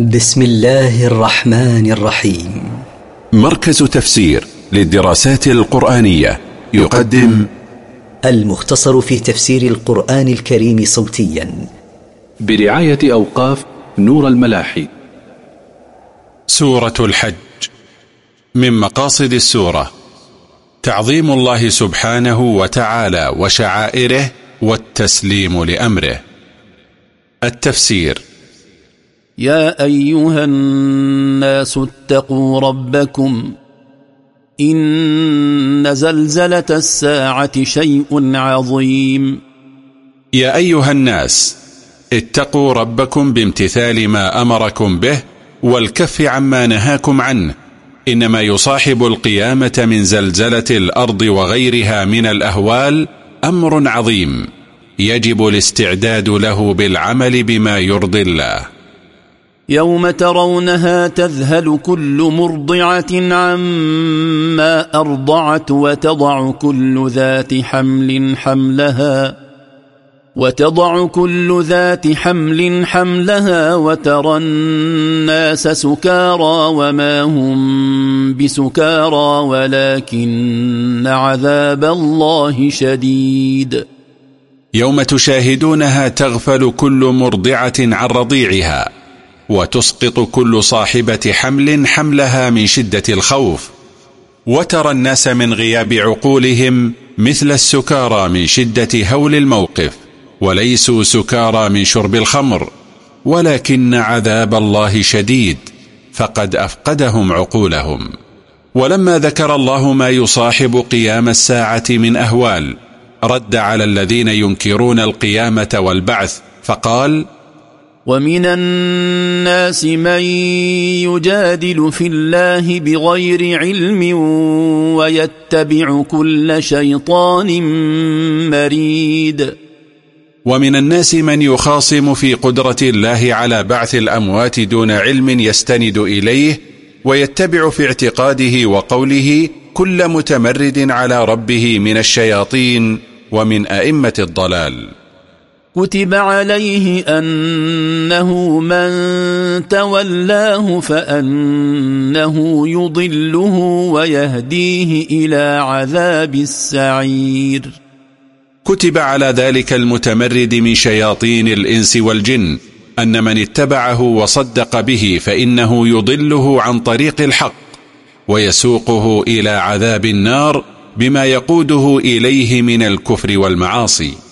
بسم الله الرحمن الرحيم. مركز تفسير للدراسات القرآنية يقدم المختصر في تفسير القرآن الكريم صوتيا. برعاية أوقاف نور الملاحي. سورة الحج. من مقاصد السورة تعظيم الله سبحانه وتعالى وشعائره والتسليم لأمره. التفسير يا أيها الناس اتقوا ربكم إن زلزلة الساعة شيء عظيم. يا أيها الناس اتقوا ربكم بامتثال ما أمركم به والكف عما نهاكم عنه. إنما يصاحب القيامة من زلزلة الأرض وغيرها من الأهوال أمر عظيم يجب الاستعداد له بالعمل بما يرضي الله. يوم ترونها تذهل كل مرضعة عما أرضعت وتضع كل ذات حمل حملها وتضع كل ذات حمل حملها وترى الناس سكارى وما هم بسكارى ولكن عذاب الله شديد. يوم تشاهدونها تغفل كل مرضعة عن رضيعها. وتسقط كل صاحبة حمل حملها من شدة الخوف وترى الناس من غياب عقولهم مثل السكارى من شدة هول الموقف وليسوا سكارى من شرب الخمر ولكن عذاب الله شديد فقد أفقدهم عقولهم. ولما ذكر الله ما يصاحب قيام الساعة من أهوال رد على الذين ينكرون القيامة والبعث فقال ومن الناس من يجادل في الله بغير علم ويتبع كل شيطان مريد. ومن الناس من يخاصم في قدرة الله على بعث الأموات دون علم يستند إليه ويتبع في اعتقاده وقوله كل متمرد على ربه من الشياطين ومن أئمة الضلال. كتب عليه أنه من تولاه فأنه يضله ويهديه إلى عذاب السعير. كتب على ذلك المتمرد من شياطين الإنس والجن أن من اتبعه وصدق به فإنه يضله عن طريق الحق ويسوقه إلى عذاب النار بما يقوده إليه من الكفر والمعاصي.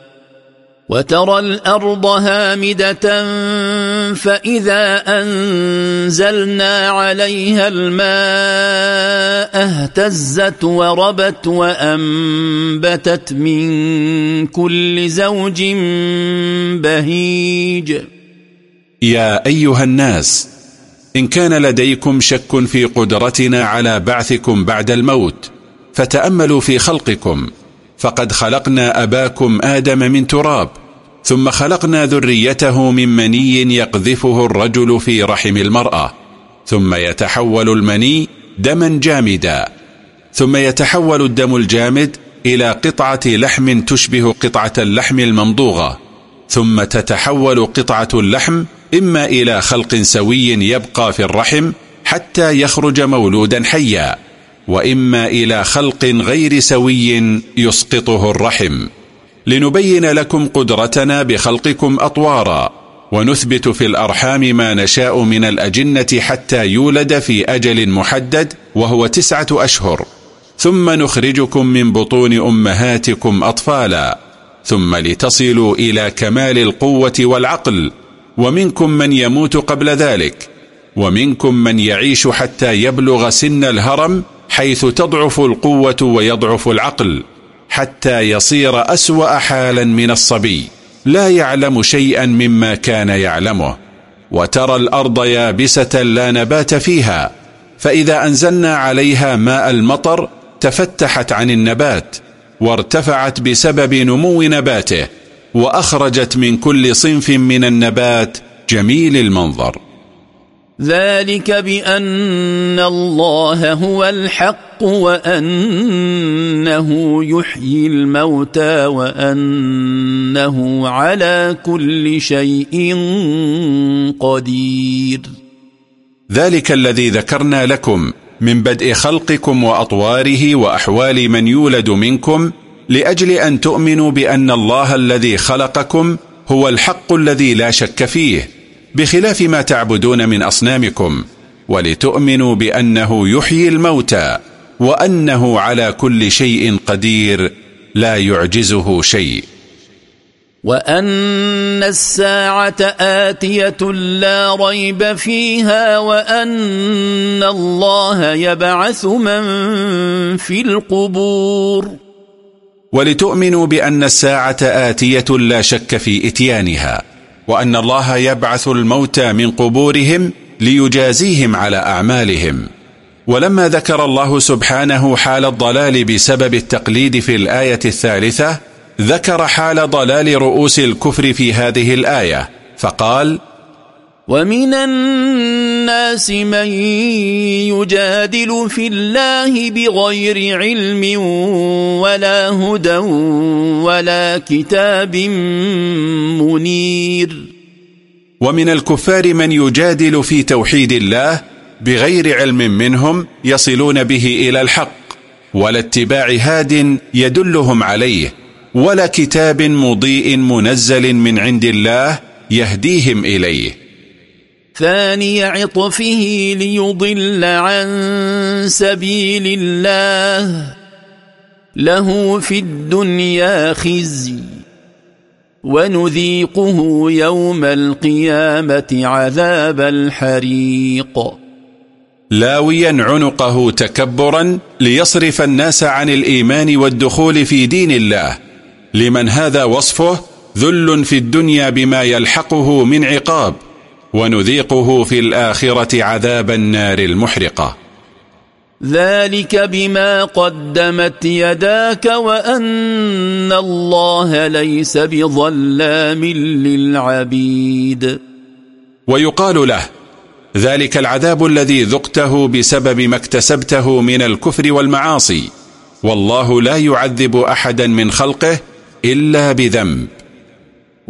وترى الأرض هامدة فإذا أنزلنا عليها الماء اهتزت وربت وأنبتت من كل زوج بهيج. يا أيها الناس إن كان لديكم شك في قدرتنا على بعثكم بعد الموت فتأملوا في خلقكم فقد خلقنا أباكم آدم من تراب ثم خلقنا ذريته من مني يقذفه الرجل في رحم المرأة. ثم يتحول المني دما جامدا. ثم يتحول الدم الجامد إلى قطعة لحم تشبه قطعة اللحم الممضوغة ثم تتحول قطعة اللحم إما إلى خلق سوي يبقى في الرحم حتى يخرج مولودا حيا وإما إلى خلق غير سوي يسقطه الرحم. لنبين لكم قدرتنا بخلقكم أطوارا ونثبت في الأرحام ما نشاء من الأجنة حتى يولد في أجل محدد وهو تسعة أشهر. ثم نخرجكم من بطون أمهاتكم أطفالا. ثم لتصلوا إلى كمال القوة والعقل ومنكم من يموت قبل ذلك. ومنكم من يعيش حتى يبلغ سن الهرم حيث تضعف القوة ويضعف العقل. حتى يصير أسوأ حالا من الصبي. لا يعلم شيئا مما كان يعلمه. وترى الأرض يابسة لا نبات فيها. فإذا أنزلنا عليها ماء المطر تفتحت عن النبات وارتفعت بسبب نمو نباته وأخرجت من كل صنف من النبات جميل المنظر. ذلك بأن الله هو الحق وأنه يحيي الموتى وأنه على كل شيء قدير. ذلك الذي ذكرنا لكم من بدء خلقكم وأطواره وأحوال من يولد منكم لأجل أن تؤمنوا بأن الله الذي خلقكم هو الحق الذي لا شك فيه. بخلاف ما تعبدون من أصنامكم ولتؤمنوا بأنه يحيي الموتى وأنه على كل شيء قدير لا يعجزه شيء. وأن الساعة آتية لا ريب فيها وأن الله يبعث من في القبور. ولتؤمنوا بأن الساعة آتية لا شك في إتيانها. وأن الله يبعث الموتى من قبورهم ليجازيهم على أعمالهم. ولما ذكر الله سبحانه حال الضلال بسبب التقليد في الآية الثالثة ذكر حال ضلال رؤوس الكفر في هذه الآية فقال ومن الناس من يجادل في الله بغير علم ولا هدى ولا كتاب منير. ومن الكفار من يجادل في توحيد الله بغير علم منهم يصلون به إلى الحق ولا اتباع هاد يدلهم عليه ولا كتاب مضيء منزل من عند الله يهديهم إليه. ثاني عطفه ليضل عن سبيل الله. له في الدنيا خزي ونذيقه يوم القيامة عذاب الحريق. لاويا عنقه تكبرا ليصرف الناس عن الإيمان والدخول في دين الله. لمن هذا وصفه ذل في الدنيا بما يلحقه من عقاب. ونذيقه في الآخرة عذاب النار المحرقة. ذلك بما قدمت يداك وأن الله ليس بظلام للعبيد. ويقال له ذلك العذاب الذي ذقته بسبب ما اكتسبته من الكفر والمعاصي والله لا يعذب أحدا من خلقه إلا بذنب.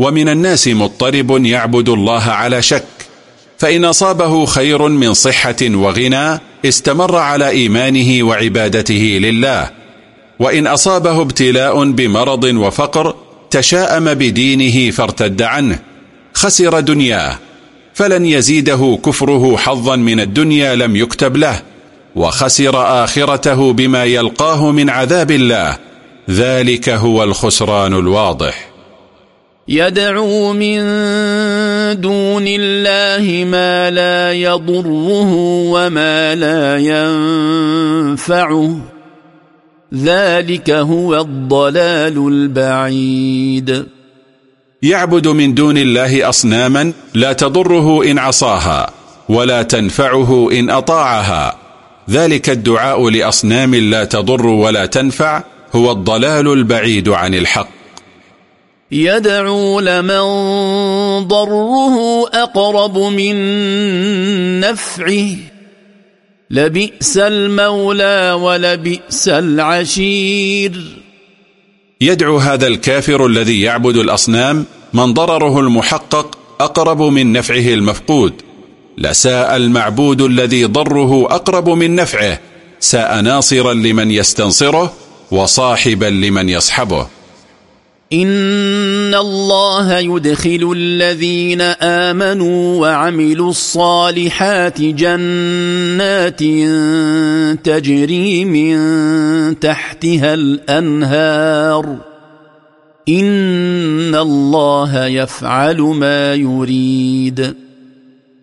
ومن الناس مضطرب يعبد الله على شك فإن أصابه خير من صحة وغنى استمر على إيمانه وعبادته لله وإن أصابه ابتلاء بمرض وفقر تشاءم بدينه فارتد عنه خسر دنياه فلن يزيده كفره حظا من الدنيا لم يكتب له وخسر آخرته بما يلقاه من عذاب الله ذلك هو الخسران الواضح. يدعو من دون الله ما لا يضره وما لا ينفعه. ذلك هو الضلال البعيد. يعبد من دون الله أصناما لا تضره إن عصاها ولا تنفعه إن أطاعها. ذلك الدعاء لأصنام لا تضر ولا تنفع هو الضلال البعيد عن الحق. يدعو لمن ضره أقرب من نفعه. لبئس المولى ولبئس العشير. يدعو هذا الكافر الذي يعبد الأصنام من ضرره المحقق أقرب من نفعه المفقود. لساء المعبود الذي ضره أقرب من نفعه ساء ناصرا لمن يستنصره وصاحبا لمن يصحبه. إن الله يدخل الذين آمنوا وعملوا الصالحات جنات تجري من تحتها الأنهار إن الله يفعل ما يريد.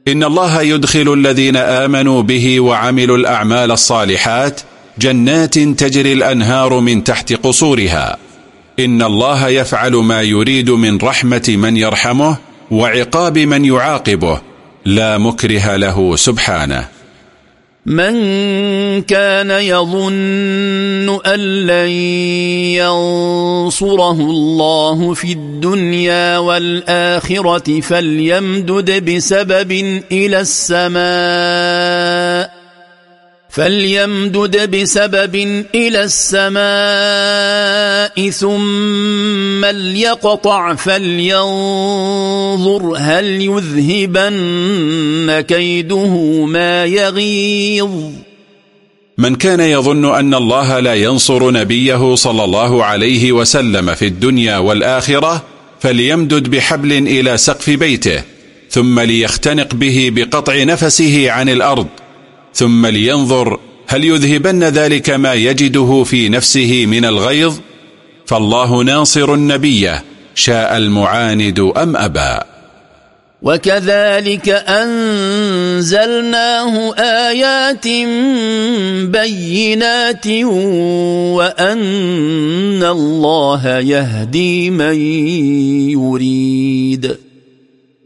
إن الله يدخل الذين آمنوا به وعملوا الأعمال الصالحات جنات تجري الأنهار من تحت قصورها إن الله يفعل ما يريد من رحمة من يرحمه وعقاب من يعاقبه. لا مكره له سبحانه. من كان يظن أن لن ينصره الله في الدنيا والآخرة فليمدد بسبب إلى السماء فليمدد بسبب إلى السماء ثم ليقطع فلينظر هل يذهبن كيده ما يغيظ. من كان يظن أن الله لا ينصر نبيه صلى الله عليه وسلم في الدنيا والآخرة فليمدد بحبل إلى سقف بيته ثم ليختنق به بقطع نفسه عن الأرض ثم لينظر هل يذهبن ذلك ما يجده في نفسه من الغيظ؟ فالله ناصر النبي شاء المعاند أم أبى. وكذلك أنزلناه آيات بينات وأن الله يهدي من يريد.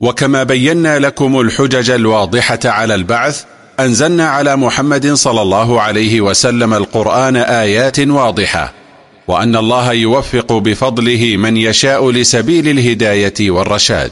وكما بينا لكم الحجج الواضحة على البعث أنزلنا على محمد صلى الله عليه وسلم القرآن آيات واضحة وأن الله يوفق بفضله من يشاء لسبيل الهداية والرشاد.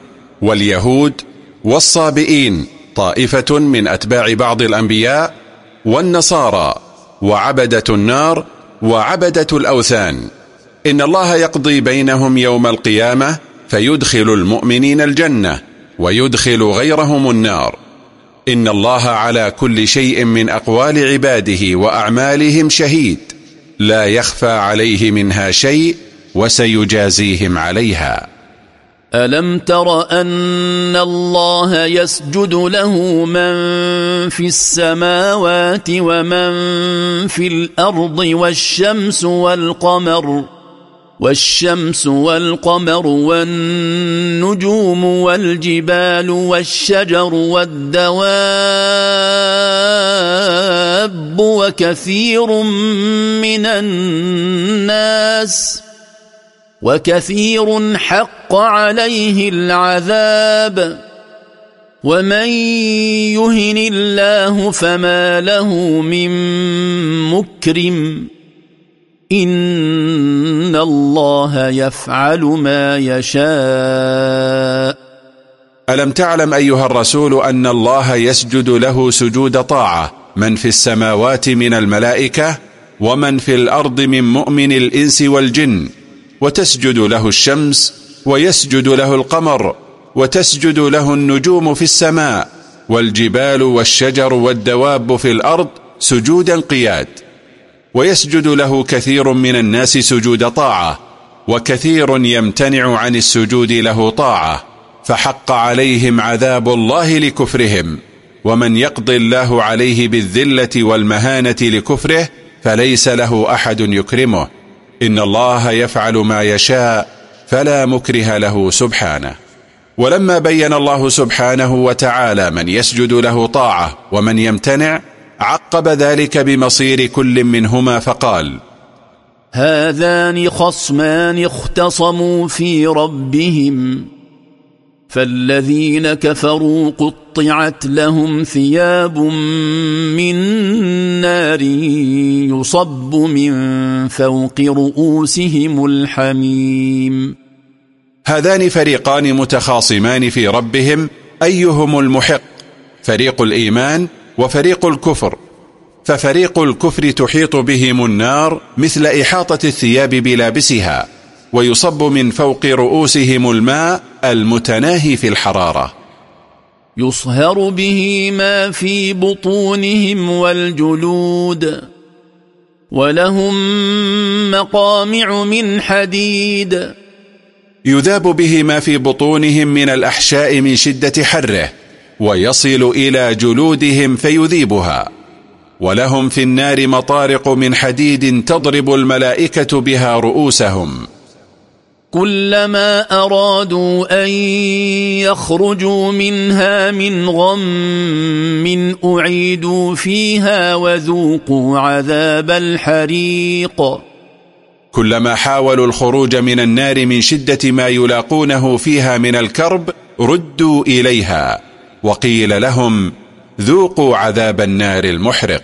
واليهود والصابئين طائفة من أتباع بعض الأنبياء والنصارى وعبدة النار وعبدة الأوثان. إن الله يقضي بينهم يوم القيامة فيدخل المؤمنين الجنة ويدخل غيرهم النار. إن الله على كل شيء من أقوال عباده وأعمالهم شهيد. لا يخفى عليه منها شيء وسيجازيهم عليها. ألم تر أن الله يسجد له من في السماوات ومن في الأرض والشمس والقمر والشمس والقمر والنجوم والجبال والشجر والدواب وكثير من الناس ۖ وكثير حق عليه العذاب. ومن يهن الله فما له من مكرم. إن الله يفعل ما يشاء. ألم تعلم أيها الرسول أن الله يسجد له سجود طاعة؟ من في السماوات من الملائكة ومن في الأرض من مؤمن الإنس والجن. وتسجد له الشمس ويسجد له القمر وتسجد له النجوم في السماء والجبال والشجر والدواب في الأرض سجودا قياد. ويسجد له كثير من الناس سجود طاعة وكثير يمتنع عن السجود له طاعة فحق عليهم عذاب الله لكفرهم. ومن يقضي الله عليه بالذلة والمهانة لكفره فليس له أحد يكرمه. إن الله يفعل ما يشاء فلا مكره له سبحانه. ولما بين الله سبحانه وتعالى من يسجد له طاعة ومن يمتنع عقب ذلك بمصير كل منهما فقال هذان خصمان اختصموا في ربهم. فالذين كفروا قطعت لهم ثياب من نار يصب من فوق رؤوسهم الحميم هذان فريقان متخاصمان في ربهم أيهم المحق؟ فريق الإيمان وفريق الكفر. ففريق الكفر تحيط بهم النار مثل إحاطة الثياب بلابسها ويصب من فوق رؤوسهم الماء المتناهي في الحرارة. يصهر به ما في بطونهم والجلود ولهم مقامع من حديد. يذاب به ما في بطونهم من الأحشاء من شدة حره ويصل إلى جلودهم فيذيبها. ولهم في النار مطارق من حديد تضرب الملائكة بها رؤوسهم. كلما أرادوا أن يخرجوا منها من غم أعيدوا فيها وذوقوا عذاب الحريق. كلما حاولوا الخروج من النار من شدة ما يلاقونه فيها من الكرب ردوا إليها وقيل لهم ذوقوا عذاب النار المحرق.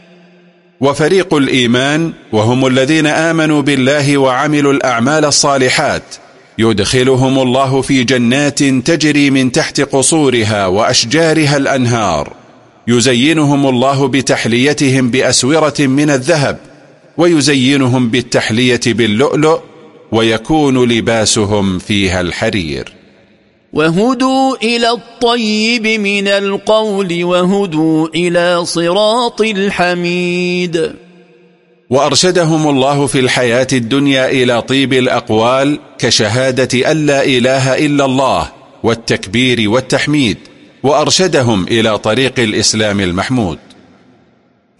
وفريق الإيمان وهم الذين آمنوا بالله وعملوا الأعمال الصالحات يدخلهم الله في جنات تجري من تحت قصورها وأشجارها الأنهار. يزينهم الله بتحليتهم بأسورة من الذهب ويزينهم بالتحلية باللؤلؤ ويكون لباسهم فيها الحرير. وهدوا إلى الطيب من القول وهدوا إلى صراط الحميد. وأرشدهم الله في الحياة الدنيا إلى طيب الأقوال كشهادة أن لا إله إلا الله والتكبير والتحميد وأرشدهم إلى طريق الإسلام المحمود.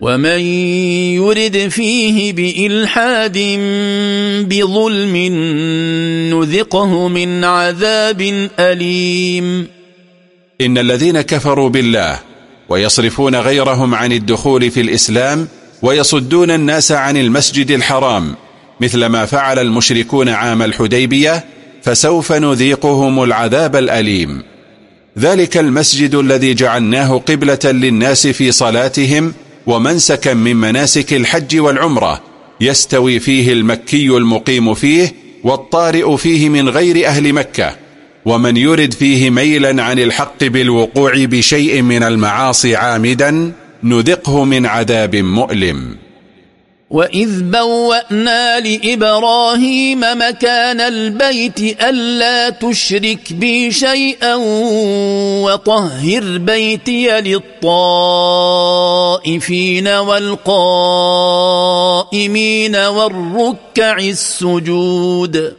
ومن يرد فيه بإلحاد بظلم نذقه من عذاب أليم. إن الذين كفروا بالله ويصرفون غيرهم عن الدخول في الإسلام ويصدون الناس عن المسجد الحرام مثل ما فعل المشركون عام الحديبية فسوف نذيقهم العذاب الأليم. ذلك المسجد الذي جعلناه قبلة للناس في صلاتهم ومنسكا من مناسك الحج والعمرة يستوي فيه المكي المقيم فيه والطارئ فيه من غير أهل مكة ومن يرد فيه ميلا عن الحق بالوقوع بشيء من المعاصي عامدا نذقه من عذاب مؤلم. وإذ بوأنا لإبراهيم مكان البيت ألا تشرك بي شيئا وطهر بيتي للطائفين والقائمين والركع السجود.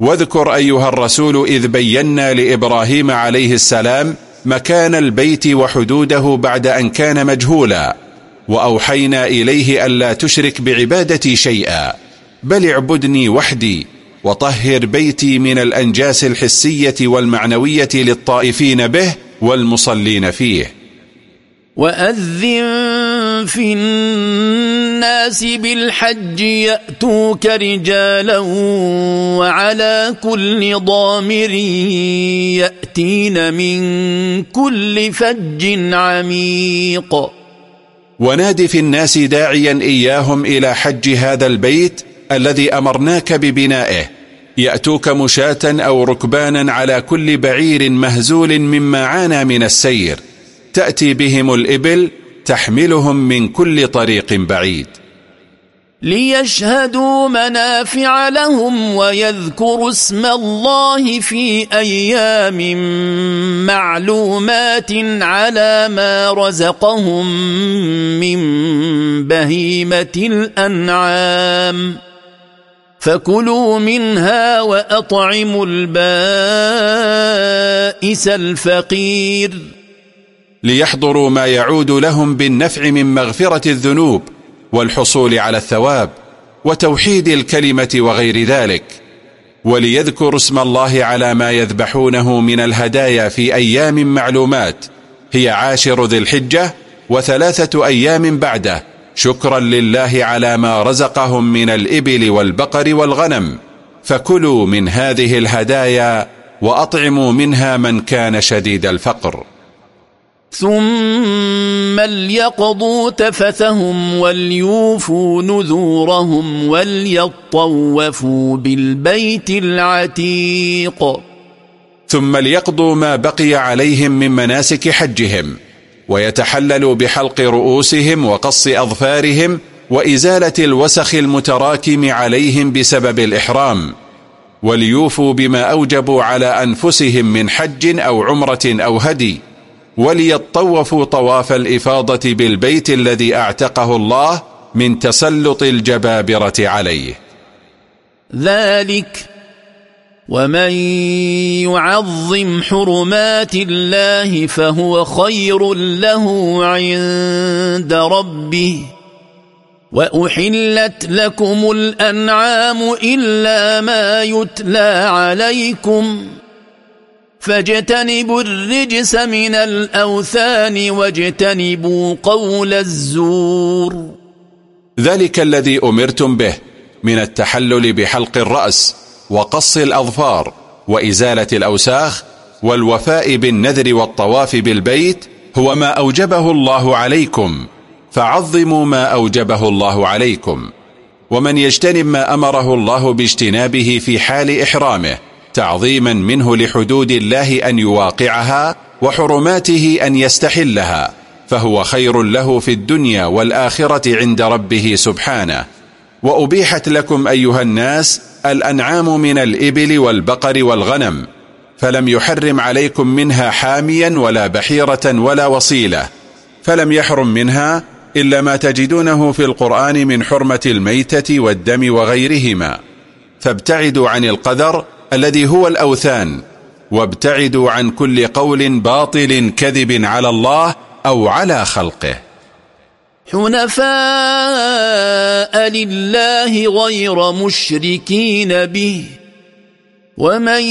واذكر أيها الرسول إذ بينا لإبراهيم عليه السلام مكان البيت وحدوده بعد أن كان مجهولا. وأوحينا إليه ألا تشرك بعبادتي شيئا. بل اعبدني وحدي وطهر بيتي من الأنجاس الحسية والمعنوية للطائفين به والمصلين فيه. وأذن في الناس بالحج يأتوك رجالا وعلى كل ضامر يأتين من كل فج عميق. وناد في الناس داعيا إياهم إلى حج هذا البيت الذي أمرناك ببنائه. يأتوك مشاة أو ركبانا على كل بعير مهزول مما عانى من السير. تأتي بهم الإبل تحملهم من كل طريق بعيد. ليشهدوا منافع لهم ويذكروا اسم الله في أيام معلومات على ما رزقهم من بهيمة الأنعام. فكلوا منها وأطعموا البائس الفقير. ليحضروا ما يعود لهم بالنفع من مغفرة الذنوب والحصول على الثواب وتوحيد الكلمة وغير ذلك وليذكروا اسم الله على ما يذبحونه من الهدايا في أيام معلومات هي عاشر ذي الحجة وثلاثة أيام بعده. شكرا لله على ما رزقهم من الإبل والبقر والغنم. فكلوا من هذه الهدايا وأطعموا منها من كان شديد الفقر. ثم ليقضوا تفثهم وليوفوا نذورهم وليطوفوا بالبيت العتيق ثم ليقضوا ما بقي عليهم من مناسك حجهم ويتحللوا بحلق رؤوسهم وقص أظفارهم وإزالة الوسخ المتراكم عليهم بسبب الإحرام وليوفوا بما أوجبوا على أنفسهم من حج أو عمرة أو هدي وليطوفوا طواف الإفاضة بالبيت الذي أعتقه الله من تسلط الجبابرة عليه. ذلك ومن يعظم حرمات الله فهو خير له عند ربه. وأحلت لكم الأنعام إلا ما يتلى عليكم. فاجتنبوا الرجس من الأوثان واجتنبوا قول الزور. ذلك الذي أمرتم به من التحلل بحلق الرأس وقص الأظفار وإزالة الأوساخ والوفاء بالنذر والطواف بالبيت هو ما أوجبه الله عليكم. فعظموا ما أوجبه الله عليكم. ومن يجتنب ما أمره الله باجتنابه في حال إحرامه تعظيما منه لحدود الله أن يواقعها وحرماته أن يستحلها فهو خير له في الدنيا والآخرة عند ربه سبحانه. وأبيحت لكم أيها الناس الأنعام من الإبل والبقر والغنم فلم يحرم عليكم منها حاميا ولا بحيرة ولا وصيلة فلم يحرم منها إلا ما تجدونه في القرآن من حرمة الميتة والدم وغيرهما. فابتعدوا عن القدر الذي هو الأوثان وابتعدوا عن كل قول باطل كذب على الله أو على خلقه. حنفاء لله غير مشركين به ومن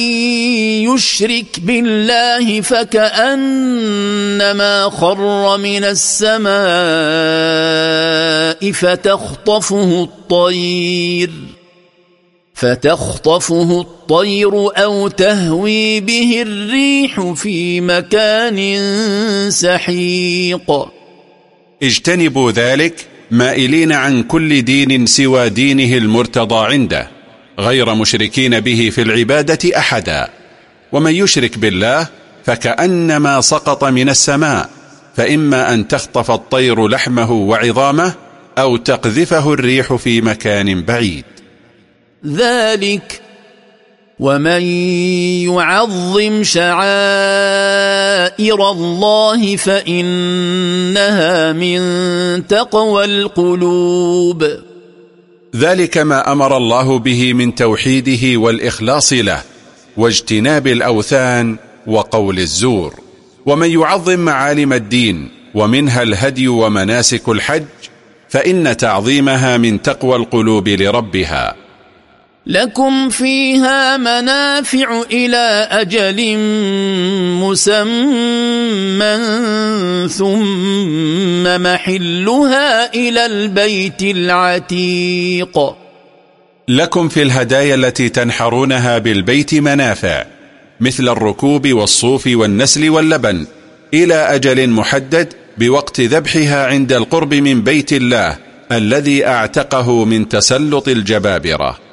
يشرك بالله فكأنما خر من السماء فتخطفه الطير. فتخطفه الطير أو تهوي به الريح في مكان سحيق. اجتنبوا ذلك مائلين عن كل دين سوى دينه المرتضى عنده غير مشركين به في العبادة أحدا. ومن يشرك بالله فكأنما سقط من السماء فإما أن تخطف الطير لحمه وعظامه أو تقذفه الريح في مكان بعيد. ذلك ومن يعظم شعائر الله فإنها من تقوى القلوب. ذلك ما أمر الله به من توحيده والإخلاص له واجتناب الأوثان وقول الزور. ومن يعظم معالم الدين ومنها الهدي ومناسك الحج فإن تعظيمها من تقوى القلوب لربها. لكم فيها منافع إلى أجل مسمى ثم محلها إلى البيت العتيق. لكم في الهدايا التي تنحرونها بالبيت منافع مثل الركوب والصوف والنسل واللبن إلى أجل محدد بوقت ذبحها عند القرب من بيت الله الذي أعتقه من تسلط الجبابرة.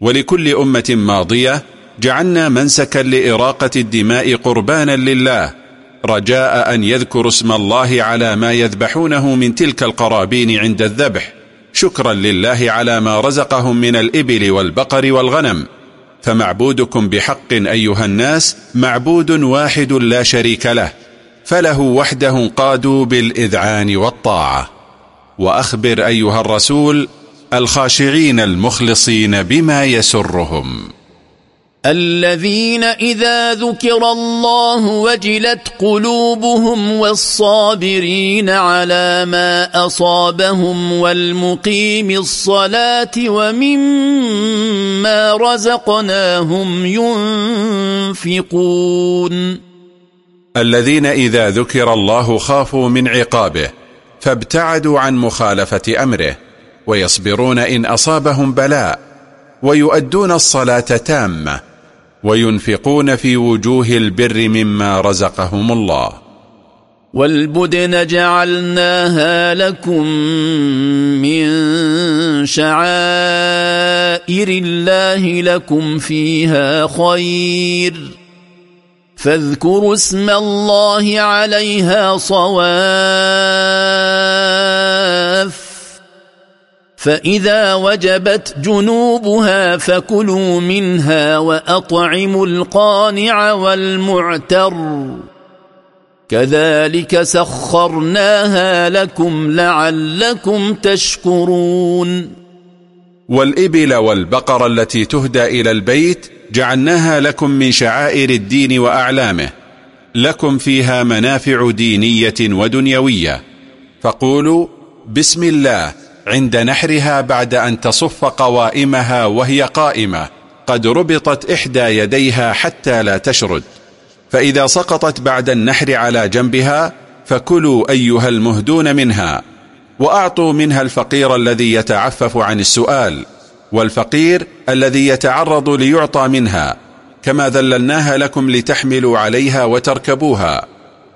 ولكل أمة ماضية جعلنا منسكا لإراقة الدماء قربانا لله رجاء أن يذكروا اسم الله على ما يذبحونه من تلك القرابين عند الذبح شكرا لله على ما رزقهم من الإبل والبقر والغنم. فمعبودكم بحق أيها الناس معبود واحد لا شريك له فله وحده قادوا بالإذعان والطاعة. وأخبر أيها الرسول الخاشعين المخلصين بما يسرهم. الذين إذا ذكر الله وجلت قلوبهم والصابرين على ما أصابهم والمقيم الصلاة ومما رزقناهم ينفقون. الذين إذا ذكر الله خافوا من عقابه فابتعدوا عن مخالفة أمره. ويصبرون إن أصابهم بلاء ويؤدون الصلاة تامة وينفقون في وجوه البر مما رزقهم الله. والبدن جعلناها لكم من شعائر الله لكم فيها خير. فاذكروا اسم الله عليها صواف. فإذا وجبت جنوبها فكلوا منها وأطعموا القانع والمعتر. كذلك سخرناها لكم لعلكم تشكرون. والإبل والبقر التي تهدى إلى البيت جعلناها لكم من شعائر الدين وأعلامه. لكم فيها منافع دينية ودنيوية. فقولوا بسم الله. عند نحرها بعد أن تصف قوائمها وهي قائمة قد ربطت إحدى يديها حتى لا تشرد. فإذا سقطت بعد النحر على جنبها فكلوا أيها المهدون منها وأعطوا منها الفقير الذي يتعفف عن السؤال والفقير الذي يتعرض ليعطى منها كما ذللناها لكم لتحملوا عليها وتركبوها.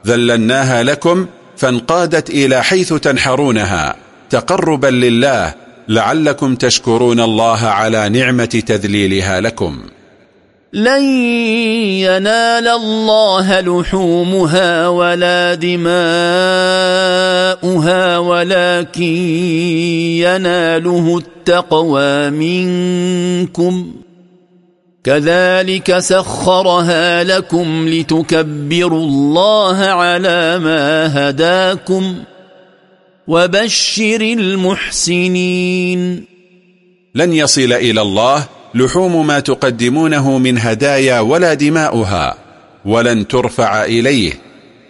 ذللناها لكم فانقادت إلى حيث تنحرونها. تقربا لله لعلكم تشكرون الله على نعمة تذليلها لكم. لن ينال الله لحومها ولا دماؤها ولكن يناله التقوى منكم. كذلك سخرها لكم لتكبروا الله على ما هداكم. وبشر المحسنين. لن يصل إلى الله لحوم ما تقدمونه من هدايا ولا دماؤها ولن ترفع إليه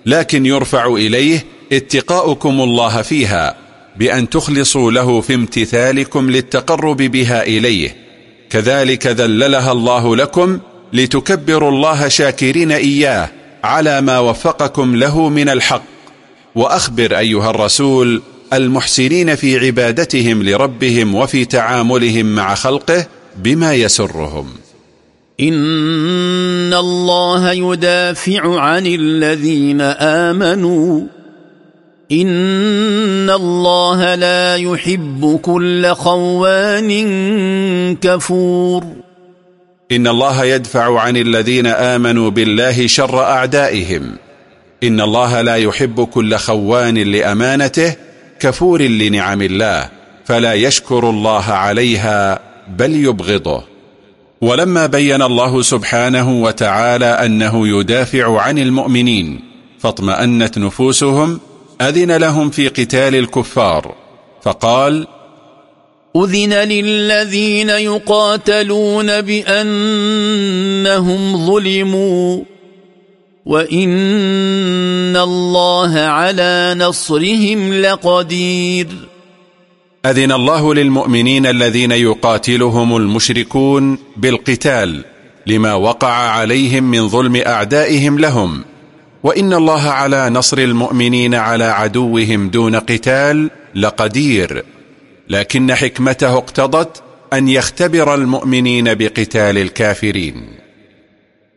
لكن يرفع إليه اتقاؤكم الله فيها بأن تخلصوا له في امتثالكم للتقرب بها إليه. كذلك ذللها الله لكم لتكبروا الله شاكرين إياه على ما وفقكم له من الحق. وأخبر أيها الرسول المحسنين في عبادتهم لربهم وفي تعاملهم مع خلقه بما يسرهم. إن الله يدافع عن الذين آمنوا. إن الله لا يحب كل خوان كفور. إن الله يدفع عن الذين آمنوا بالله شر أعدائهم. إن الله لا يحب كل خوان لأمانته كفور لنعم الله فلا يشكر الله عليها بل يبغضه. ولما بين الله سبحانه وتعالى أنه يدافع عن المؤمنين فاطمأنت نفوسهم أذن لهم في قتال الكفار فقال أذن للذين يقاتلون بأنهم ظلموا وإن الله على نصرهم لقدير. أذن الله للمؤمنين الذين يقاتلهم المشركون بالقتال لما وقع عليهم من ظلم أعدائهم لهم. وإن الله على نصر المؤمنين على عدوهم دون قتال لقدير. لكن حكمته اقتضت أن يختبر المؤمنين بقتال الكافرين.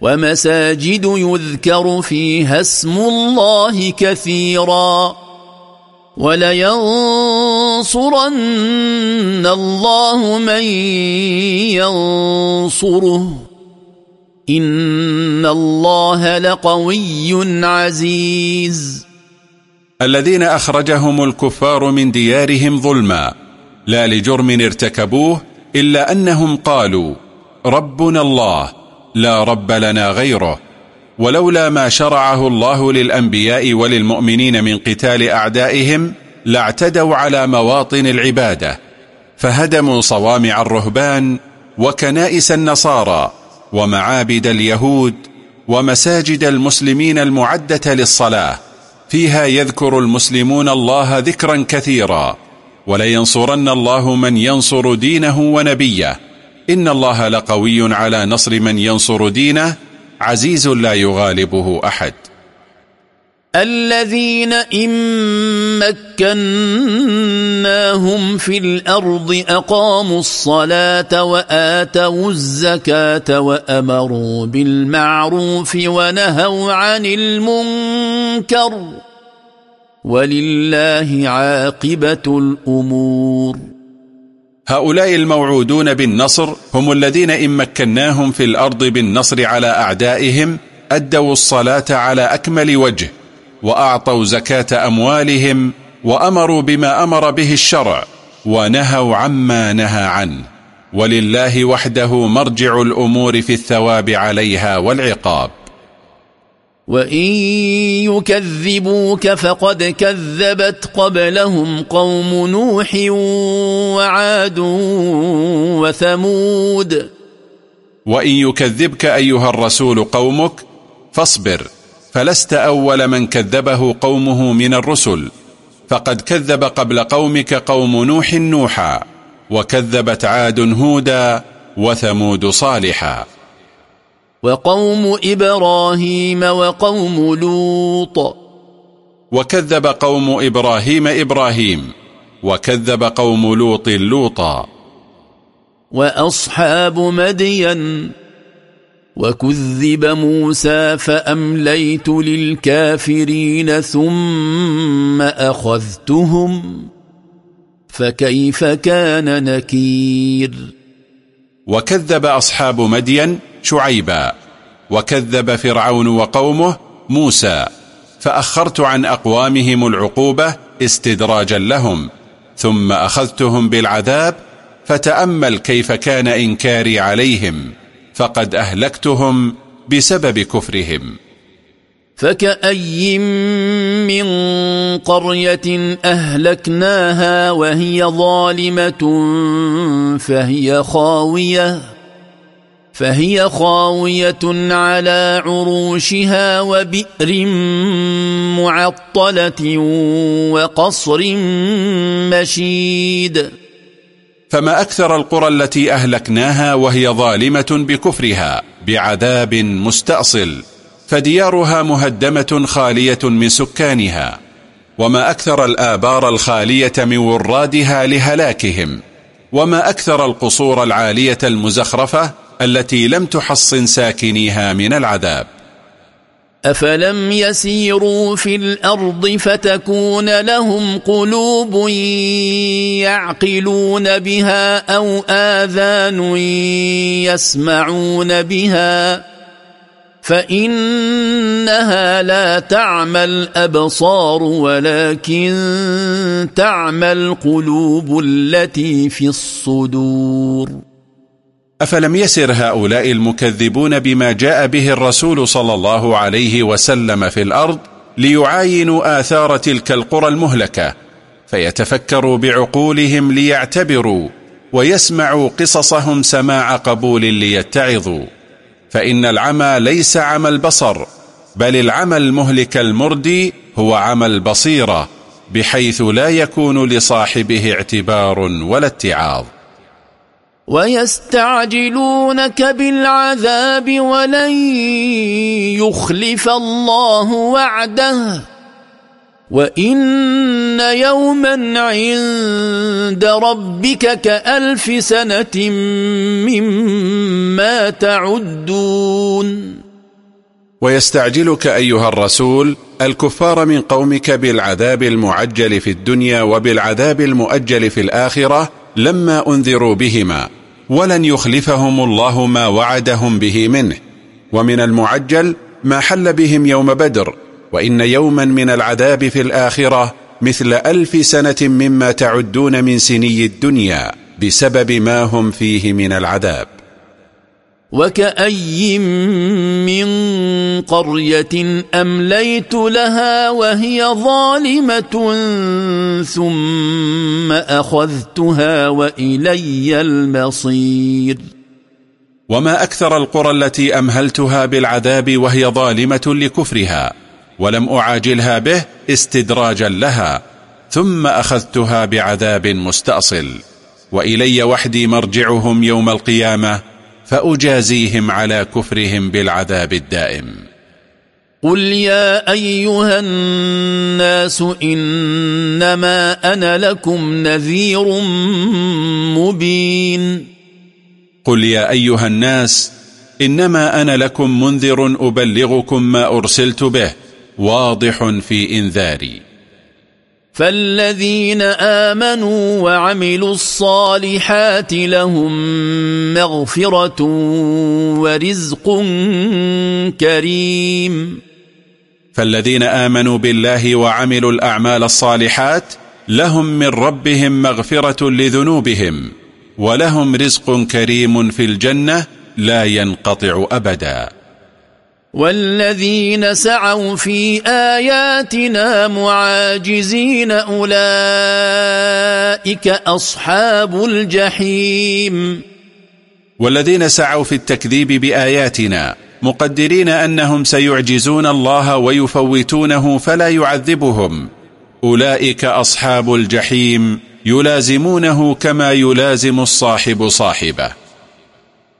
ومساجد يذكر فيها اسم الله كثيرا ولينصرن الله من ينصره. إن الله لقوي عزيز. الذين أخرجهم الكفار من ديارهم ظلما لا لجرم ارتكبوه إلا أنهم قالوا ربنا الله لا رب لنا غيره. ولولا ما شرعه الله للأنبياء وللمؤمنين من قتال أعدائهم لاعتدوا على مواطن العبادة فهدموا صوامع الرهبان وكنائس النصارى ومعابد اليهود ومساجد المسلمين المعدة للصلاة فيها يذكر المسلمون الله ذكرا كثيرا ولينصرن الله من ينصر دينه ونبيه. إن الله لقوي على نصر من ينصر دينه عزيز لا يغالبه أحد. الذين إن مكناهم في الأرض أقاموا الصلاة وآتوا الزكاة وأمروا بالمعروف ونهوا عن المنكر. ولله عاقبة الأمور. هؤلاء الموعودون بالنصر هم الذين إن مكناهم في الأرض بالنصر على أعدائهم أدوا الصلاة على أكمل وجه وأعطوا زكاة أموالهم وأمروا بما أمر به الشرع ونهوا عما نهى عنه. ولله وحده مرجع الأمور في الثواب عليها والعقاب. وإن يكذبوك فقد كذبت قبلهم قوم نوح وعاد وثمود. وإن يكذبك أيها الرسول قومك فاصبر فلست أول من كذبه قومه من الرسل. فقد كذب قبل قومك قوم نوح نوحا وكذبت عاد هودا وثمود صالحا. وقوم إبراهيم وقوم لوط. وكذب قوم إبراهيم إبراهيم وكذب قوم لوط لوطا. وأصحاب مدين وكذب موسى فأمليت للكافرين ثم أخذتهم فكيف كان نكير؟ وكذب أصحاب مدين شعيبا. وكذب فرعون وقومه موسى فأخرت عن أقوامهم العقوبة استدراجا لهم ثم أخذتهم بالعذاب فتأمل كيف كان إنكاري عليهم فقد أهلكتهم بسبب كفرهم. فكأي من قرية أهلكناها وهي ظالمة فهي خاوية. فهي خاوية على عروشها وبئر معطلة وقصر مشيد. فما أكثر القرى التي أهلكناها وهي ظالمة بكفرها بعذاب مستأصل فديارها مهدمة خالية من سكانها وما أكثر الآبار الخالية من ورادها لهلاكهم وما أكثر القصور العالية المزخرفة التي لم تحصن ساكنيها من العذاب. أفلم يسيروا في الأرض فتكون لهم قلوب يعقلون بها أو آذان يسمعون بها فإنها لا تعمى الأبصار ولكن تعمى القلوب التي في الصدور. أفلم يسر هؤلاء المكذبون بما جاء به الرسول صلى الله عليه وسلم في الأرض ليعاينوا آثار تلك القرى المهلكة فيتفكروا بعقولهم ليعتبروا ويسمعوا قصصهم سماع قبول ليتعظوا. فإن العمى ليس عمى البصر بل العمى المهلك المردي هو عمى البصيرة بحيث لا يكون لصاحبه اعتبار ولا اتعاظ. ويستعجلونك بالعذاب ولن يخلف الله وعده. وإن يوما عند ربك كألف سنة مما تعدون. ويستعجلك أيها الرسول الكفار من قومك بالعذاب المعجل في الدنيا وبالعذاب المؤجل في الآخرة لما أنذروا بهما ولن يخلفهم الله ما وعدهم به منه. ومن المعجل ما حل بهم يوم بدر وإن يوما من العذاب في الآخرة مثل ألف سنة مما تعدون من سني الدنيا بسبب ما هم فيه من العذاب. وكأي من قرية أمليت لها وهي ظالمة ثم أخذتها وإلي المصير وما أكثر القرى التي أمهلتها بالعذاب وهي ظالمة لكفرها ولم أعاجلها به استدراجا لها ثم أخذتها بعذاب مستأصل. وإلي وحدي مرجعهم يوم القيامة فأجازيهم على كفرهم بالعذاب الدائم. قل يا أيها الناس إنما أنا لكم نذير مبين. قل يا أيها الناس إنما أنا لكم منذر أبلغكم ما أرسلت به واضح في إنذاري. فالذين آمنوا وعملوا الصالحات لهم مغفرة ورزق كريم. فالذين آمنوا بالله وعملوا الأعمال الصالحات لهم من ربهم مغفرة لذنوبهم ولهم رزق كريم في الجنة لا ينقطع أبداً. والذين سعوا في آياتنا معاجزين أولئك أصحاب الجحيم. والذين سعوا في التكذيب بآياتنا مقدرين أنهم سيعجزون الله ويفوتونه فلا يعذبهم. أولئك أصحاب الجحيم يلازمونه كما يلازم الصاحب صاحبه.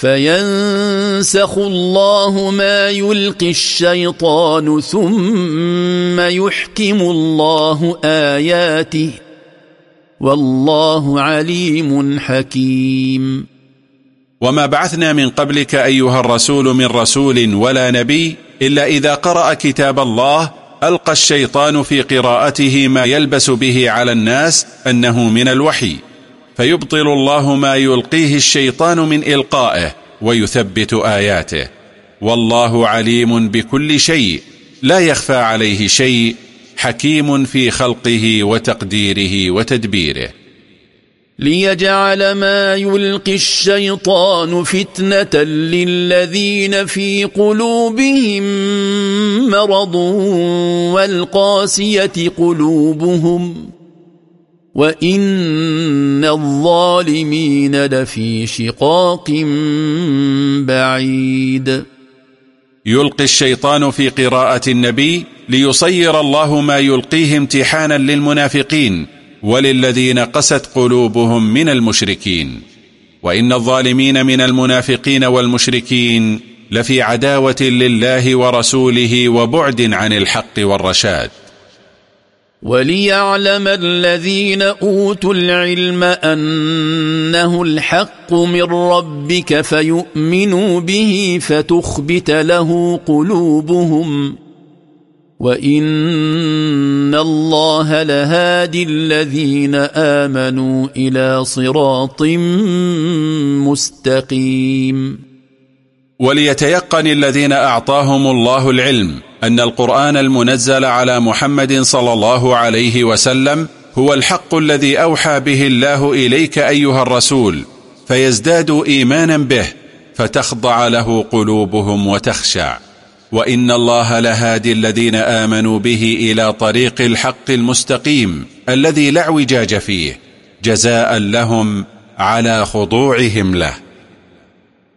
فينسخ الله ما يلقي الشيطان ثم يحكم الله اياته والله عليم حكيم. وما بعثنا من قبلك ايها الرسول من رسول ولا نبي الا اذا قرا كتاب الله القى الشيطان في قراءته ما يلبس به على الناس انه من الوحي فيبطل الله ما يلقيه الشيطان من إلقائه ويثبت آياته. والله عليم بكل شيء. لا يخفى عليه شيء. حكيم في خلقه وتقديره وتدبيره. ليجعل ما يلقي الشيطان فتنة للذين في قلوبهم مرض والقاسية قلوبهم وان الظالمين لفي شقاق بعيد. يلقي الشيطان في قراءة النبي ليصير الله ما يلقيه امتحانا للمنافقين وللذين قست قلوبهم من المشركين. وإن الظالمين من المنافقين والمشركين لفي عداوة لله ورسوله وبعد عن الحق والرشاد. وليعلم الذين أوتوا العلم أنه الحق من ربك فيؤمنوا به فتخبت له قلوبهم وإن الله لهادي الذين آمنوا إلى صراط مستقيم. وليتيقن الذين أعطاهم الله العلم أن القرآن المنزل على محمد صلى الله عليه وسلم هو الحق الذي أوحى به الله إليك أيها الرسول فيزدادوا إيمانا به فتخضع له قلوبهم وتخشع. وإن الله لهادي الذين آمنوا به إلى طريق الحق المستقيم الذي لا اعوجاج فيه جزاء لهم على خضوعهم له.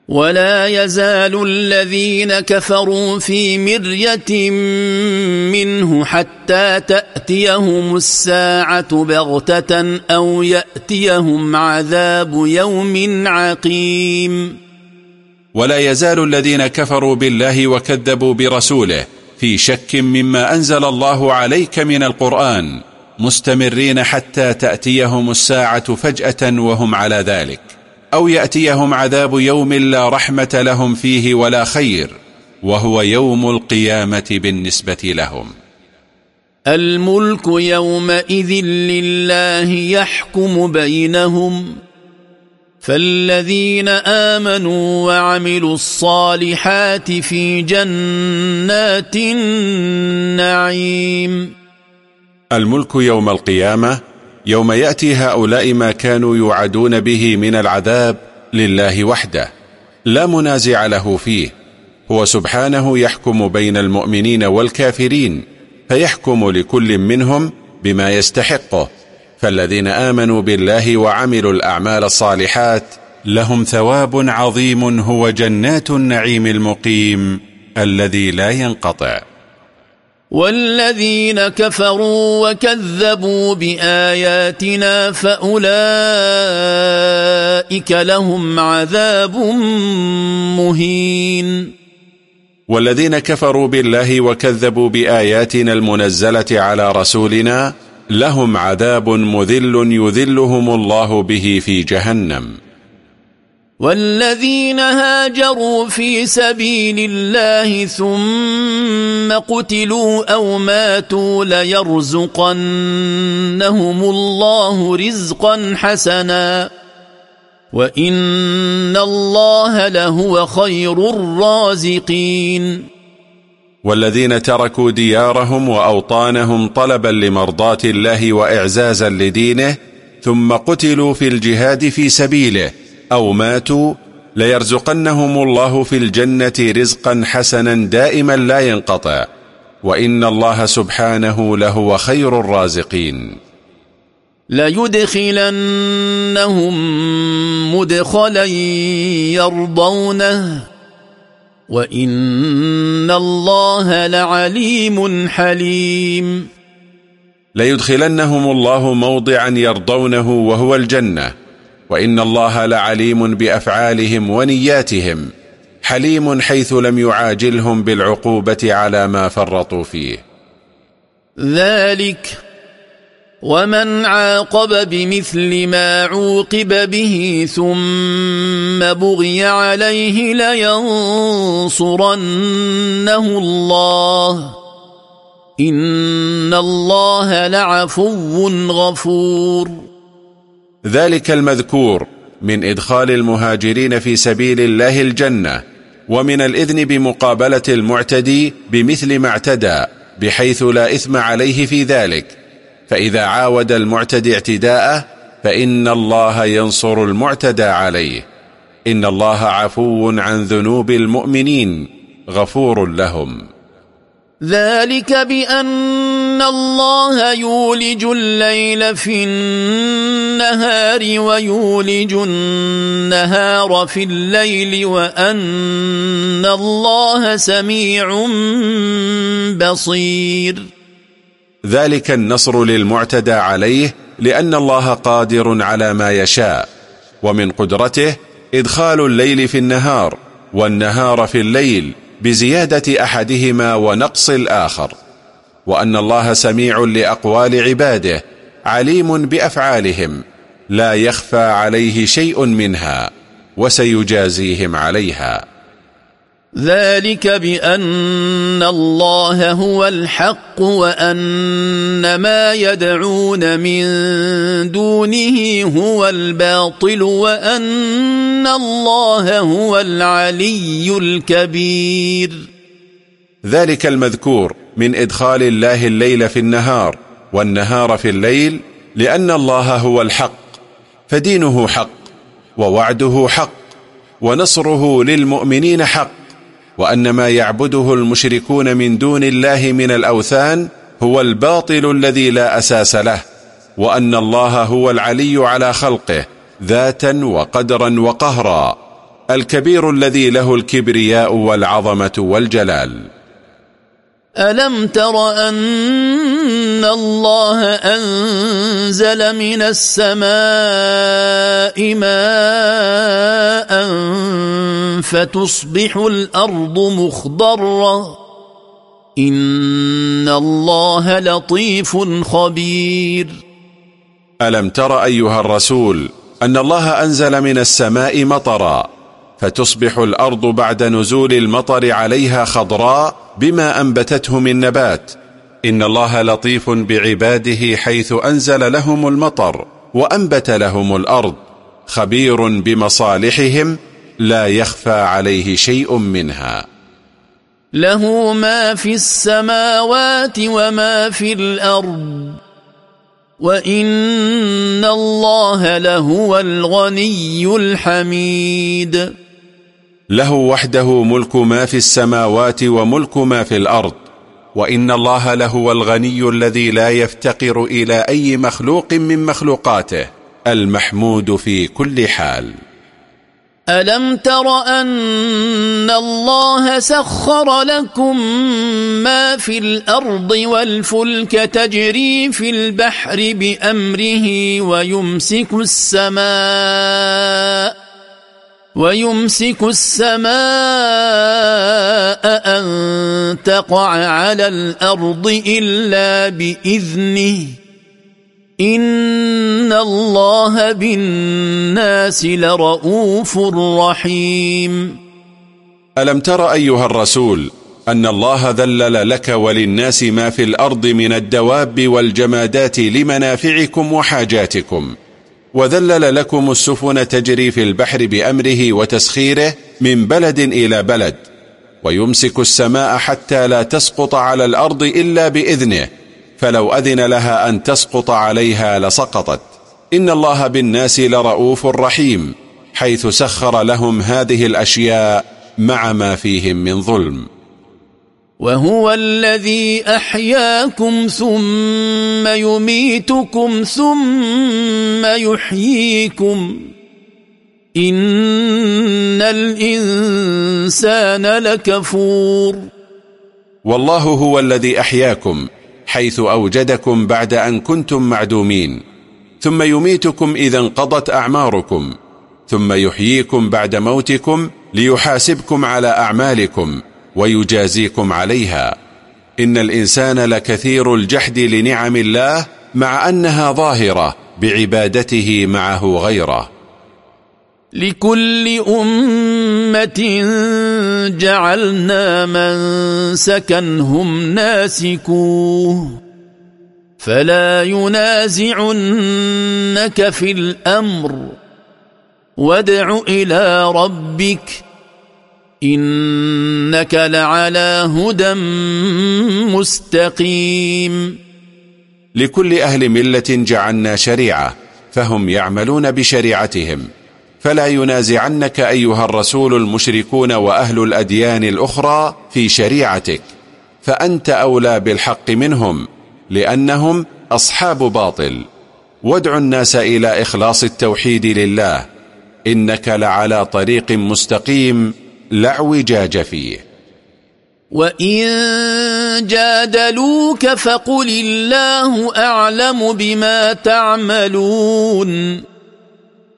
ولا يزال الذين كفروا في مرية منه حتى تأتيهم الساعة بغتة أو يأتيهم عذاب يوم عقيم. ولا يزال الذين كفروا بالله وكذبوا برسوله في شك مما أنزل الله عليك من القرآن مستمرين حتى تأتيهم الساعة فجأة وهم على ذلك. أو يأتيهم عذاب يوم لا رحمة لهم فيه ولا خير وهو يوم القيامة بالنسبة لهم. الملك يومئذ لله يحكم بينهم فالذين آمنوا وعملوا الصالحات في جنات النعيم. الملك يوم القيامة يوم يأتي هؤلاء ما كانوا يوعدون به من العذاب لله وحده. لا منازع له فيه. هو سبحانه يحكم بين المؤمنين والكافرين فيحكم لكل منهم بما يستحقه. فالذين آمنوا بالله وعملوا الأعمال الصالحات لهم ثواب عظيم هو جنات النعيم المقيم الذي لا ينقطع. والذين كفروا وكذبوا بآياتنا فأولئك لهم عذاب مهين. والذين كفروا بالله وكذبوا بآياتنا المنزلة على رسولنا لهم عذاب مذل يذلهم الله به في جهنم. والذين هاجروا في سبيل الله ثم قتلوا أو ماتوا ليرزقنهم الله رزقا حسنا. وإن الله لهو خير الرازقين. والذين تركوا ديارهم وأوطانهم طلبا لمرضاة الله وإعزازا لدينه ثم قتلوا في الجهاد في سبيله أو ماتوا ليرزقنهم الله في الجنة رزقا حسنا دائما لا ينقطع. وإن الله سبحانه لهو خير الرازقين. ليدخلنهم مدخلا يرضونه. وإن الله لعليم حليم. ليدخلنهم الله موضعا يرضونه وهو الجنة. وإن الله لعليم بأفعالهم ونياتهم حليم حيث لم يعاجلهم بالعقوبة على ما فرطوا فيه. ذلك ومن عاقب بمثل ما عوقب به ثم بغي عليه لينصرنه الله. إن الله لعفو غفور. ذلك المذكور من إدخال المهاجرين في سبيل الله الجنة ومن الإذن بمقابلة المعتدي بمثل ما اعتدى بحيث لا إثم عليه في ذلك. فإذا عاود المعتدي اعتداءه فإن الله ينصر المعتدى عليه. إن الله عفو عن ذنوب المؤمنين غفور لهم. ذلك بأن الله يولج الليل في النهار ويولج النهار في الليل وأن الله سميع بصير. ذلك النصر للمعتدى عليه لأن الله قادر على ما يشاء ومن قدرته إدخال الليل في النهار والنهار في الليل بزيادة أحدهما ونقص الآخر وأن الله سميع لأقوال عباده عليم بأفعالهم لا يخفى عليه شيء منها وسيجازيهم عليها. ذلك بأن الله هو الحق وأن ما يدعون من دونه هو الباطل وأن الله هو العلي الكبير. ذلك المذكور من إدخال الله الليل في النهار والنهار في الليل لأن الله هو الحق فدينه حق ووعده حق ونصره للمؤمنين حق وأن ما يعبده المشركون من دون الله من الأوثان هو الباطل الذي لا أساس له وأن الله هو العلي على خلقه ذاتا وقدرا وقهرا الكبير الذي له الكبرياء والعظمة والجلال. ألم تر أن الله أنزل من السماء ماء فتصبح الأرض مخضرة إن الله لطيف خبير ألم تر أيها الرسول أن الله أنزل من السماء مطرا فتصبح الأرض بعد نزول المطر عليها خضراء بما أنبتته من نبات. إن الله لطيف بعباده حيث أنزل لهم المطر وأنبت لهم الأرض. خبير بمصالحهم لا يخفى عليه شيء منها. له ما في السماوات وما في الأرض. وإن الله لهو الغني الحميد. له وحده ملك ما في السماوات وملك ما في الأرض وإن الله لهو الغني الذي لا يفتقر إلى أي مخلوق من مخلوقاته المحمود في كل حال. ألم تر أن الله سخر لكم ما في الأرض والفلك تجري في البحر بأمره ويمسك السماء ويمسك السماء أن تقع على الأرض إلا بإذنه. إن الله بالناس لرؤوف رحيم. ألم تر أيها الرسول أن الله ذلل لك وللناس ما في الأرض من الدواب والجمادات لمنافعكم وحاجاتكم؟ وذلل لكم السفن تجري في البحر بأمره وتسخيره من بلد إلى بلد ويمسك السماء حتى لا تسقط على الأرض إلا بإذنه فلو أذن لها أن تسقط عليها لسقطت. إن الله بالناس لرؤوف رحيم حيث سخر لهم هذه الأشياء مع ما فيهم من ظلم. وهو الذي أحياكم ثم يميتكم ثم يحييكم. إن الإنسان لكفور. والله هو الذي أحياكم حيث أوجدكم بعد أن كنتم معدومين. ثم يميتكم إذا انقضت أعماركم. ثم يحييكم بعد موتكم ليحاسبكم على أعمالكم. ويجازيكم عليها. إن الإنسان لكثير الجحد لنعم الله مع أنها ظاهرة بعبادته معه غيره. لكل أمة جعلنا من سكنهم ناسكوه. فلا ينازعنك في الأمر. وادع إلى ربك إنك لعلى هدى مستقيم. لكل أهل ملة جعلنا شريعة فهم يعملون بشريعتهم. فلا ينازعنك أيها الرسول المشركون وأهل الأديان الأخرى في شريعتك. فأنت أولى بالحق منهم لأنهم أصحاب باطل. وادع الناس إلى إخلاص التوحيد لله إنك لعلى طريق مستقيم. لا اعوجاج فيه. وإن جادلوك فقل الله أعلم بما تعملون.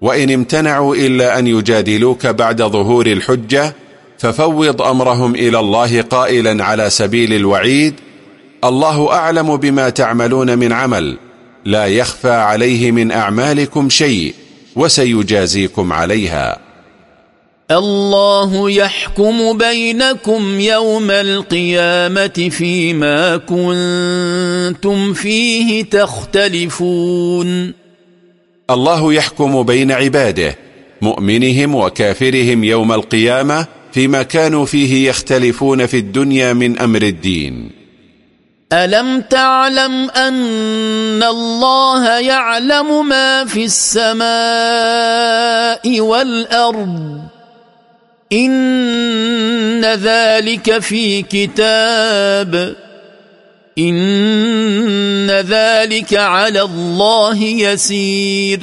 وإن امتنعوا إلا أن يجادلوك بعد ظهور الحجة ففوض أمرهم إلى الله قائلا على سبيل الوعيد. الله أعلم بما تعملون من عمل. لا يخفى عليه من أعمالكم شيء وسيجازيكم عليها. الله يحكم بينكم يوم القيامة فيما كنتم فيه تختلفون. الله يحكم بين عباده مؤمنهم وكافرهم يوم القيامة فيما كانوا فيه يختلفون في الدنيا من أمر الدين. ألم تعلم أن الله يعلم ما في السماء والأرض؟ إن ذلك في كتاب. إن ذلك على الله يسير.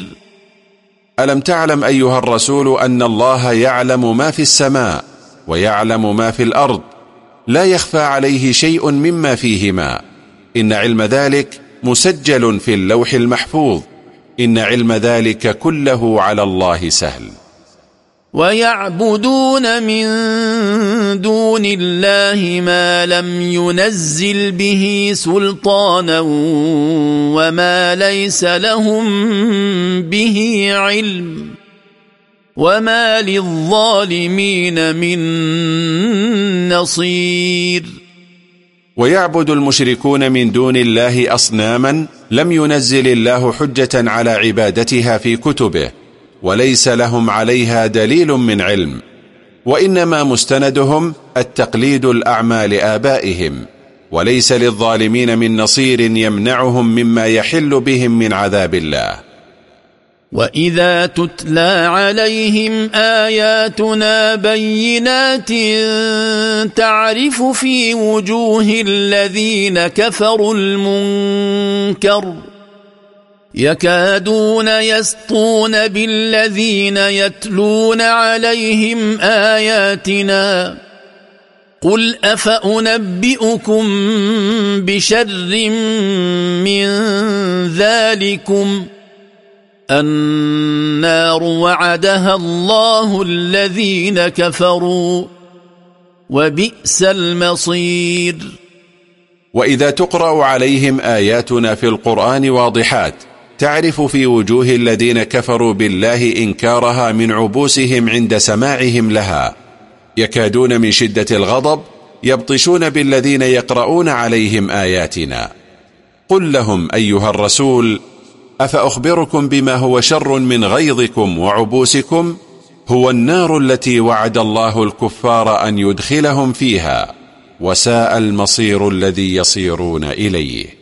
ألم تعلم أيها الرسول أن الله يعلم ما في السماء ويعلم ما في الأرض؟ لا يخفى عليه شيء مما فيهما. إن علم ذلك مسجل في اللوح المحفوظ. إن علم ذلك كله على الله سهل. ويعبدون من دون الله ما لم ينزل به سلطانا وما ليس لهم به علم وما للظالمين من نصير. ويعبد المشركون من دون الله أصناما لم ينزل الله حجة على عبادتها في كتبه. وليس لهم عليها دليل من علم وإنما مستندهم التقليد الأعمى لآبائهم وليس للظالمين من نصير يمنعهم مما يحل بهم من عذاب الله. وإذا تتلى عليهم آياتنا بينات تعرف في وجوه الذين كفروا المنكر يكادون يسطون بالذين يتلون عليهم آياتنا قل أفأنبئكم بشر من ذلكم النار وعدها الله الذين كفروا وبئس المصير. وإذا تقرأ عليهم آياتنا في القرآن واضحات تعرف في وجوه الذين كفروا بالله إنكارها من عبوسهم عند سماعهم لها. يكادون من شدة الغضب يبطشون بالذين يقرؤون عليهم آياتنا. قل لهم أيها الرسول أفأخبركم بما هو شر من غيظكم وعبوسكم؟ هو النار التي وعد الله الكفار أن يدخلهم فيها وساء المصير الذي يصيرون إليه.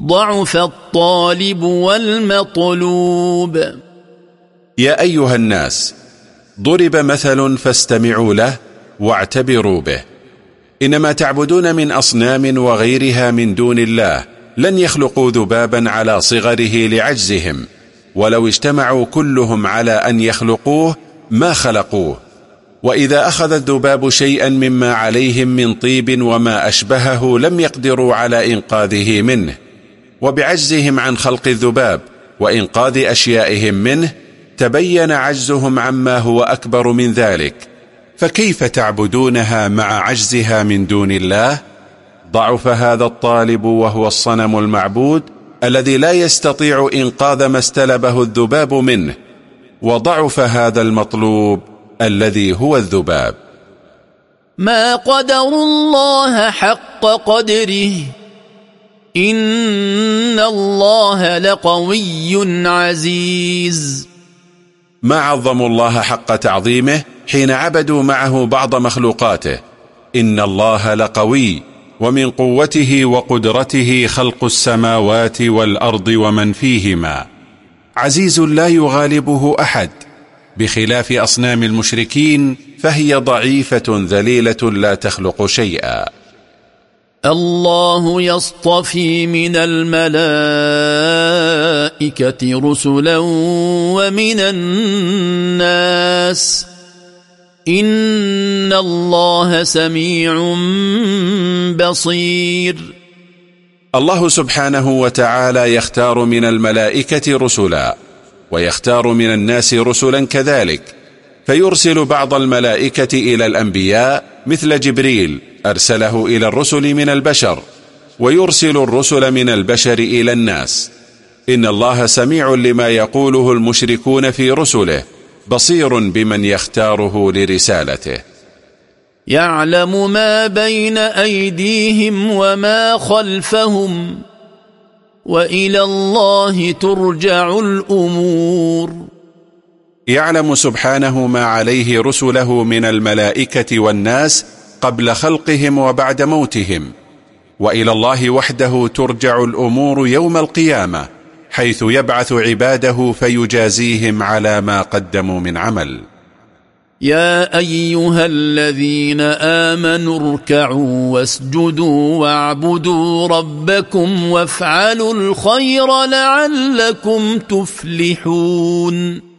ضعف الطالب والمطلوب. يا أيها الناس ضرب مثل فاستمعوا له واعتبروا به. إنما تعبدون من أصنام وغيرها من دون الله لن يخلقوا ذبابا على صغره لعجزهم. ولو اجتمعوا كلهم على أن يخلقوه ما خلقوه. وإذا أخذ الذباب شيئا مما عليهم من طيب وما أشبهه لم يقدروا على إنقاذه منه. وبعجزهم عن خلق الذباب وإنقاذ أشيائهم منه تبين عجزهم عما هو أكبر من ذلك. فكيف تعبدونها مع عجزها من دون الله؟ ضعف هذا الطالب وهو الصنم المعبود الذي لا يستطيع إنقاذ ما استلبه الذباب منه وضعف هذا المطلوب الذي هو الذباب. ما قدر الله حق قدره إن الله لقوي عزيز. ما عظموا الله حق تعظيمه حين عبدوا معه بعض مخلوقاته. إن الله لقوي ومن قوته وقدرته خلق السماوات والأرض ومن فيهما. عزيز لا يغالبه أحد. بخلاف أصنام المشركين فهي ضعيفة ذليلة لا تخلق شيئا. الله يصطفي من الملائكة رسلا ومن الناس. إن الله سميع بصير. الله سبحانه وتعالى يختار من الملائكة رسلا ويختار من الناس رسلا كذلك. فيرسل بعض الملائكة إلى الأنبياء مثل جبريل أرسله إلى الرسل من البشر ويرسل الرسل من البشر إلى الناس. إن الله سميع لما يقوله المشركون في رسله بصير بمن يختاره لرسالته. يعلم ما بين أيديهم وما خلفهم وإلى الله ترجع الأمور. يعلم سبحانه ما عليه رسله من الملائكة والناس قبل خلقهم وبعد موتهم. وإلى الله وحده ترجع الأمور يوم القيامة حيث يبعث عباده فيجازيهم على ما قدموا من عمل. يا أيها الذين آمنوا اركعوا واسجدوا واعبدوا ربكم وافعلوا الخير لعلكم تفلحون.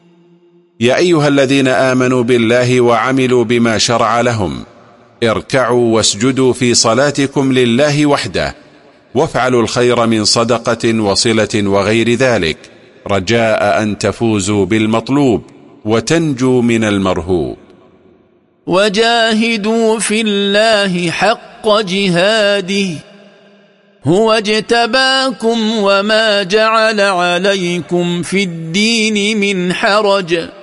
يا أيها الذين آمنوا بالله وعملوا بما شرع لهم. اركعوا واسجدوا في صلاتكم لله وحده. وافعلوا الخير من صدقة وصلة وغير ذلك. رجاء أن تفوزوا بالمطلوب وتنجوا من المرهوب. وجاهدوا في الله حق جهاده. هو اجتباكم وما جعل عليكم في الدين من حرج.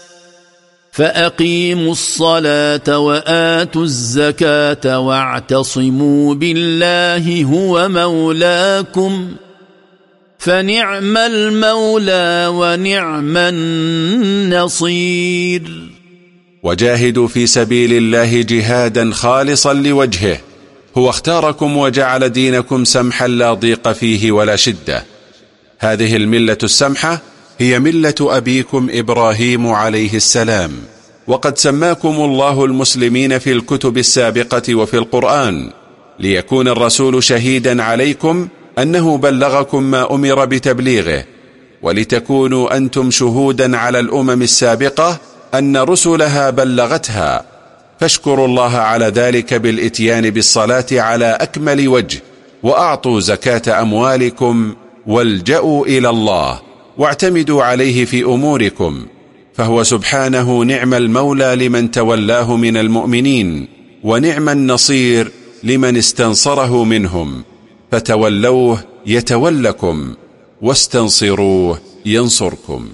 فأقيموا الصلاة وآتوا الزكاة واعتصموا بالله هو مولاكم فنعم المولى ونعم النصير. وجاهدوا في سبيل الله جهادا خالصا لوجهه. هو اختاركم وجعل دينكم سمحا لا ضيق فيه ولا شدة. هذه الملة السمحة هي ملة أبيكم إبراهيم عليه السلام. وقد سماكم الله المسلمين في الكتب السابقة وفي القرآن ليكون الرسول شهيدا عليكم أنه بلغكم ما أمر بتبليغه. ولتكونوا أنتم شهودا على الأمم السابقة أن رسلها بلغتها. فاشكروا الله على ذلك بالإتيان بالصلاة على أكمل وجه وأعطوا زكاة أموالكم والجأوا إلى الله. واعتمدوا عليه في أموركم فهو سبحانه نعم المولى لمن تولاه من المؤمنين ونعم النصير لمن استنصره منهم فتولوه يتولكم واستنصروه ينصركم.